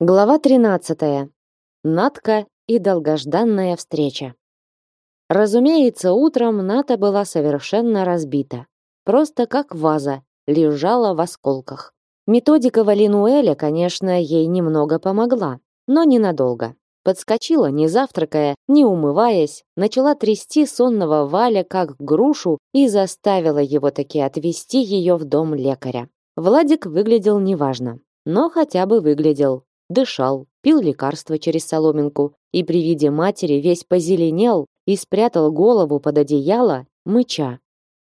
Глава 13. Натка и долгожданная встреча. Разумеется, утром Ната была совершенно разбита. Просто как ваза, лежала в осколках. Методика Валинуэля, конечно, ей немного помогла, но ненадолго. Подскочила, не завтракая, не умываясь, начала трясти сонного Валя как грушу и заставила его таки отвезти ее в дом лекаря. Владик выглядел неважно, но хотя бы выглядел дышал, пил лекарства через соломинку и при виде матери весь позеленел и спрятал голову под одеяло, мыча.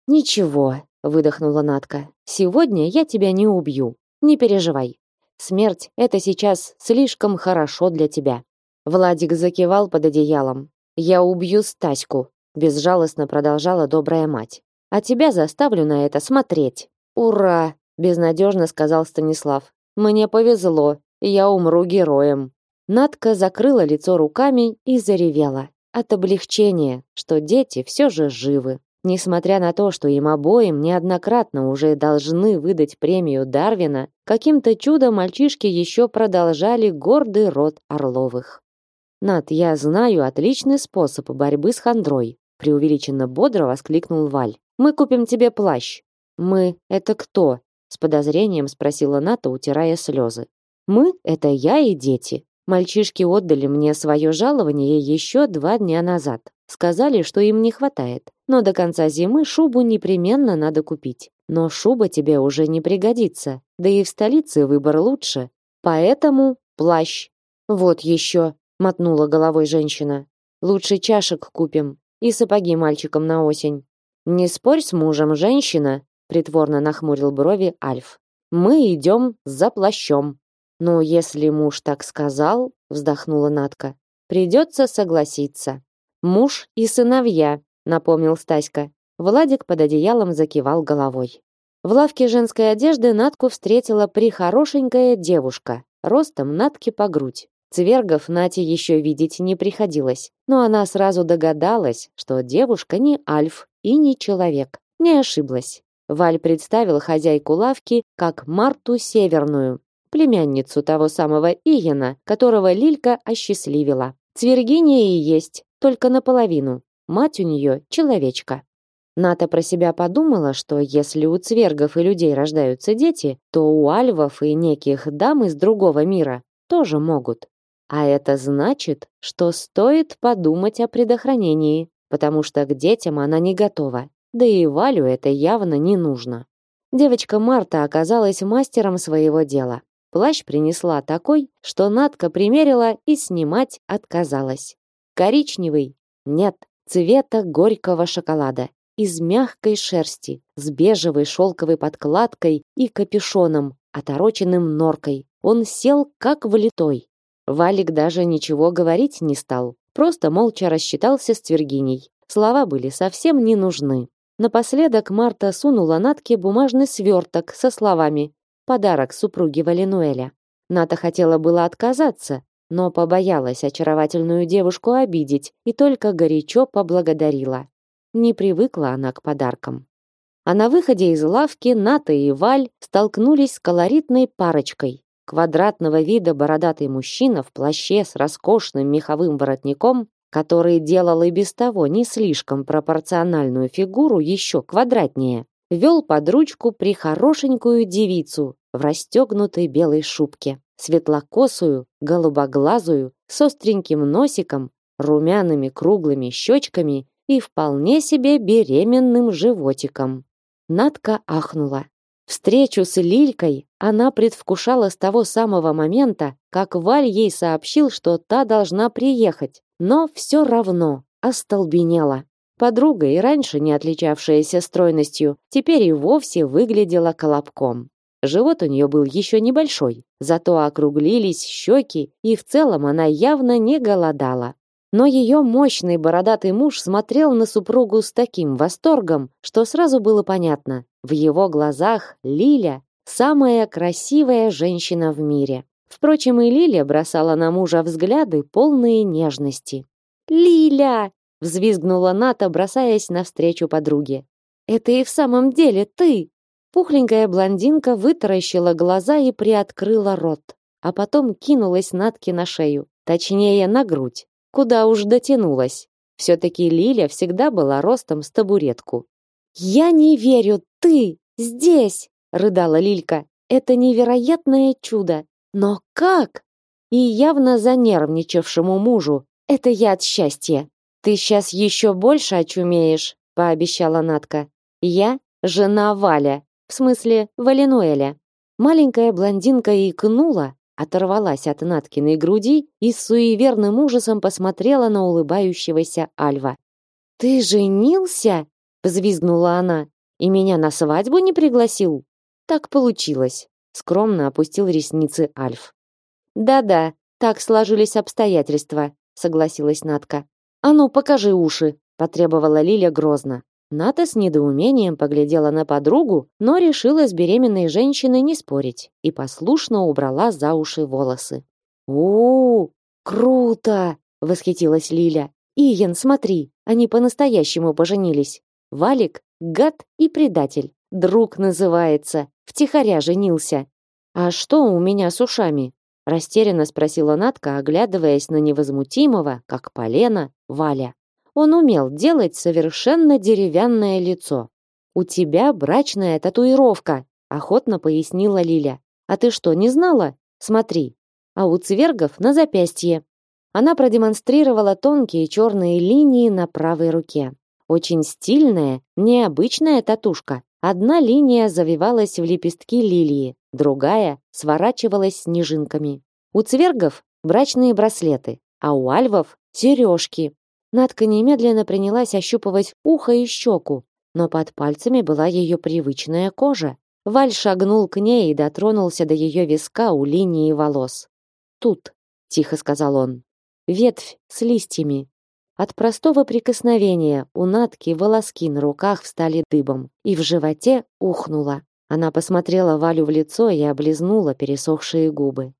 «Ничего», — выдохнула Натка, — «сегодня я тебя не убью. Не переживай. Смерть — это сейчас слишком хорошо для тебя». Владик закивал под одеялом. «Я убью Стаську», — безжалостно продолжала добрая мать. «А тебя заставлю на это смотреть». «Ура!» — безнадежно сказал Станислав. «Мне повезло, я умру героем. Надка закрыла лицо руками и заревела от облегчения, что дети все же живы. Несмотря на то, что им обоим неоднократно уже должны выдать премию Дарвина, каким-то чудом мальчишки еще продолжали гордый род Орловых. «Над, я знаю отличный способ борьбы с хандрой», преувеличенно бодро воскликнул Валь. «Мы купим тебе плащ». «Мы — это кто?» с подозрением спросила Ната, утирая слезы. Мы — это я и дети. Мальчишки отдали мне свое жалование еще два дня назад. Сказали, что им не хватает. Но до конца зимы шубу непременно надо купить. Но шуба тебе уже не пригодится. Да и в столице выбор лучше. Поэтому плащ. Вот еще, мотнула головой женщина. Лучше чашек купим и сапоги мальчикам на осень. Не спорь с мужем, женщина, притворно нахмурил брови Альф. Мы идем за плащом. Ну, если муж так сказал, вздохнула Натка. Придется согласиться. Муж и сыновья, напомнил Стаська. Владик под одеялом закивал головой. В лавке женской одежды Натку встретила прихорошенькая девушка, ростом Натки по грудь. Цвергов Нате еще видеть не приходилось, но она сразу догадалась, что девушка не альф и не человек. Не ошиблась. Валь представил хозяйку лавки как Марту Северную, племянницу того самого Иена, которого Лилька осчастливила. Цвергиния и есть, только наполовину. Мать у нее человечка. Ната про себя подумала, что если у цвергов и людей рождаются дети, то у альвов и неких дам из другого мира тоже могут. А это значит, что стоит подумать о предохранении, потому что к детям она не готова. Да и Валю это явно не нужно. Девочка Марта оказалась мастером своего дела. Плащ принесла такой, что Надка примерила и снимать отказалась. Коричневый? Нет, цвета горького шоколада. Из мягкой шерсти, с бежевой шелковой подкладкой и капюшоном, отороченным норкой. Он сел как влитой. Валик даже ничего говорить не стал, просто молча рассчитался с Твергиней. Слова были совсем не нужны. Напоследок Марта сунула Натке бумажный сверток со словами подарок супруге Валинуэля. Ната хотела было отказаться, но побоялась очаровательную девушку обидеть и только горячо поблагодарила. Не привыкла она к подаркам. А на выходе из лавки Ната и Валь столкнулись с колоритной парочкой. Квадратного вида бородатый мужчина в плаще с роскошным меховым воротником, который делал и без того не слишком пропорциональную фигуру еще квадратнее, вел под ручку прихорошенькую девицу в расстегнутой белой шубке, светлокосую, голубоглазую, с остреньким носиком, румяными круглыми щечками и вполне себе беременным животиком. Надка ахнула. Встречу с Лилькой она предвкушала с того самого момента, как Валь ей сообщил, что та должна приехать, но все равно остолбенела. Подруга, и раньше не отличавшаяся стройностью, теперь и вовсе выглядела колобком. Живот у нее был еще небольшой, зато округлились щеки, и в целом она явно не голодала. Но ее мощный бородатый муж смотрел на супругу с таким восторгом, что сразу было понятно, в его глазах Лиля – самая красивая женщина в мире. Впрочем, и Лиля бросала на мужа взгляды, полные нежности. «Лиля!» Взвизгнула Ната, бросаясь навстречу подруге. Это и в самом деле ты. Пухленькая блондинка вытаращила глаза и приоткрыла рот. а потом кинулась Натке на шею, точнее на грудь, куда уж дотянулась. Все-таки Лиля всегда была ростом с табуретку. «Я не верю, ты здесь!» — рыдала Лилька. «Это невероятное чудо! Но как?» И явно занервничавшему мужу. «Это я от счастья!» «Ты сейчас еще больше очумеешь», — пообещала Натка. «Я — жена Валя, в смысле Валенуэля». Маленькая блондинка икнула, оторвалась от Наткиной груди и с суеверным ужасом посмотрела на улыбающегося Альва. «Ты женился?» — взвизгнула она. «И меня на свадьбу не пригласил?» «Так получилось», — скромно опустил ресницы Альф. «Да-да, так сложились обстоятельства», — согласилась Натка. «А ну, покажи уши», — потребовала Лиля грозно. Ната с недоумением поглядела на подругу, но решила с беременной женщиной не спорить и послушно убрала за уши волосы. «О, круто!» — восхитилась Лиля. «Иен, смотри, они по-настоящему поженились. Валик — гад и предатель. Друг называется. Втихаря женился. А что у меня с ушами?» Растерянно спросила Натка, оглядываясь на невозмутимого, как полено, Валя. Он умел делать совершенно деревянное лицо. «У тебя брачная татуировка», — охотно пояснила Лиля. «А ты что, не знала? Смотри. А у цвергов на запястье». Она продемонстрировала тонкие черные линии на правой руке. Очень стильная, необычная татушка. Одна линия завивалась в лепестки лилии, другая сворачивалась снежинками. У цвергов брачные браслеты, а у альвов сережки. Надка немедленно принялась ощупывать ухо и щеку, но под пальцами была ее привычная кожа. Валь шагнул к ней и дотронулся до ее виска у линии волос. «Тут», — тихо сказал он, — «ветвь с листьями». От простого прикосновения у Натки волоски на руках встали дыбом, и в животе ухнуло. Она посмотрела Валю в лицо и облизнула пересохшие губы.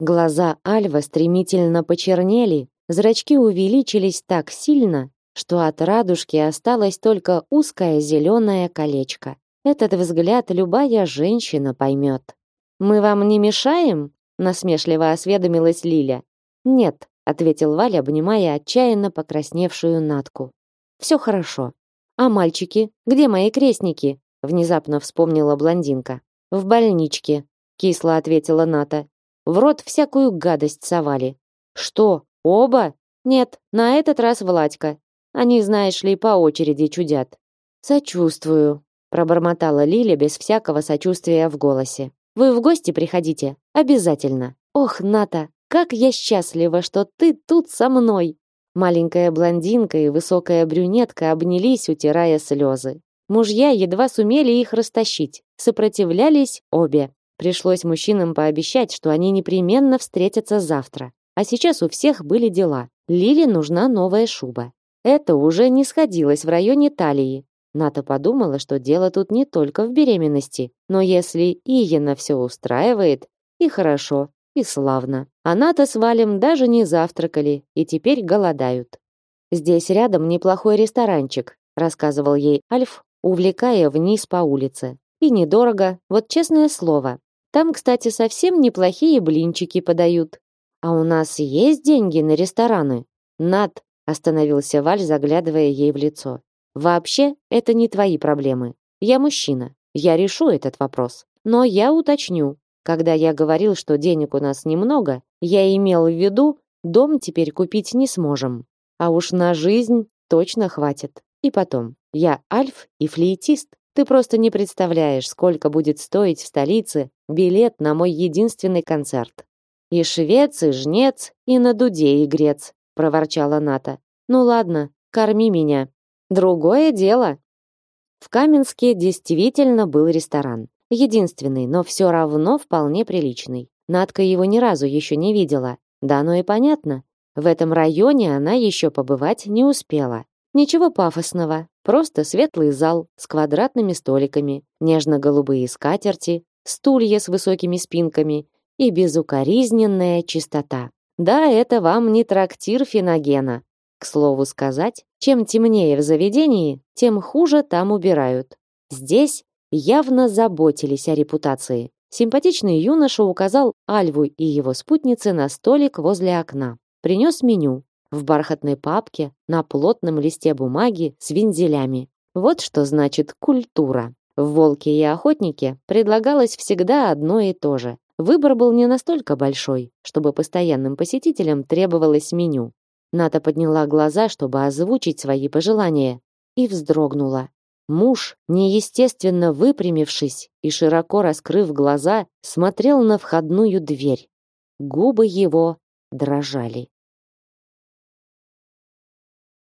Глаза Альва стремительно почернели, Зрачки увеличились так сильно, что от радужки осталось только узкое зеленое колечко. Этот взгляд любая женщина поймет. «Мы вам не мешаем?» — насмешливо осведомилась Лиля. «Нет», — ответил Валя, обнимая отчаянно покрасневшую Натку. «Все хорошо. А мальчики? Где мои крестники?» — внезапно вспомнила блондинка. «В больничке», — кисло ответила Ната. «В рот всякую гадость совали». «Что?» Оба? Нет, на этот раз Владька. Они, знаешь ли, по очереди чудят. Сочувствую, пробормотала Лиля без всякого сочувствия в голосе. Вы в гости приходите, обязательно. Ох, Ната, как я счастлива, что ты тут со мной. Маленькая блондинка и высокая брюнетка обнялись, утирая слезы. Мужья едва сумели их растащить, сопротивлялись обе. Пришлось мужчинам пообещать, что они непременно встретятся завтра. А сейчас у всех были дела. Лиле нужна новая шуба. Это уже не сходилось в районе талии. Ната подумала, что дело тут не только в беременности, но если Иена все устраивает, и хорошо, и славно. Ната с Валем даже не завтракали и теперь голодают. Здесь рядом неплохой ресторанчик, рассказывал ей Альф, увлекая вниз по улице. И недорого, вот честное слово. Там, кстати, совсем неплохие блинчики подают. А у нас есть деньги на рестораны? Над, остановился Валь, заглядывая ей в лицо. Вообще, это не твои проблемы. Я мужчина. Я решу этот вопрос. Но я уточню. Когда я говорил, что денег у нас немного, я имел в виду, дом теперь купить не сможем. А уж на жизнь точно хватит. И потом, я альф и флейтист. Ты просто не представляешь, сколько будет стоить в столице билет на мой единственный концерт. И швец, и жнец, и на дуде игрец, проворчала Ната. Ну ладно, корми меня. Другое дело. В Каменске действительно был ресторан. Единственный, но все равно вполне приличный. Натка его ни разу еще не видела. Да оно и понятно. В этом районе она еще побывать не успела. Ничего пафосного, просто светлый зал с квадратными столиками, нежно-голубые скатерти, стулья с высокими спинками и безукоризненная чистота. Да, это вам не трактир Финогена. К слову сказать, чем темнее в заведении, тем хуже там убирают. Здесь явно заботились о репутации. Симпатичный юноша указал Альву и его спутнице на столик возле окна. Принес меню в бархатной папке на плотном листе бумаги с вензелями. Вот что значит культура. В «Волке и охотнике» предлагалось всегда одно и то же. Выбор был не настолько большой, чтобы постоянным посетителям требовалось меню. Ната подняла глаза, чтобы озвучить свои пожелания, и вздрогнула. Муж, неестественно выпрямившись и широко раскрыв глаза, смотрел на входную дверь. Губы его дрожали.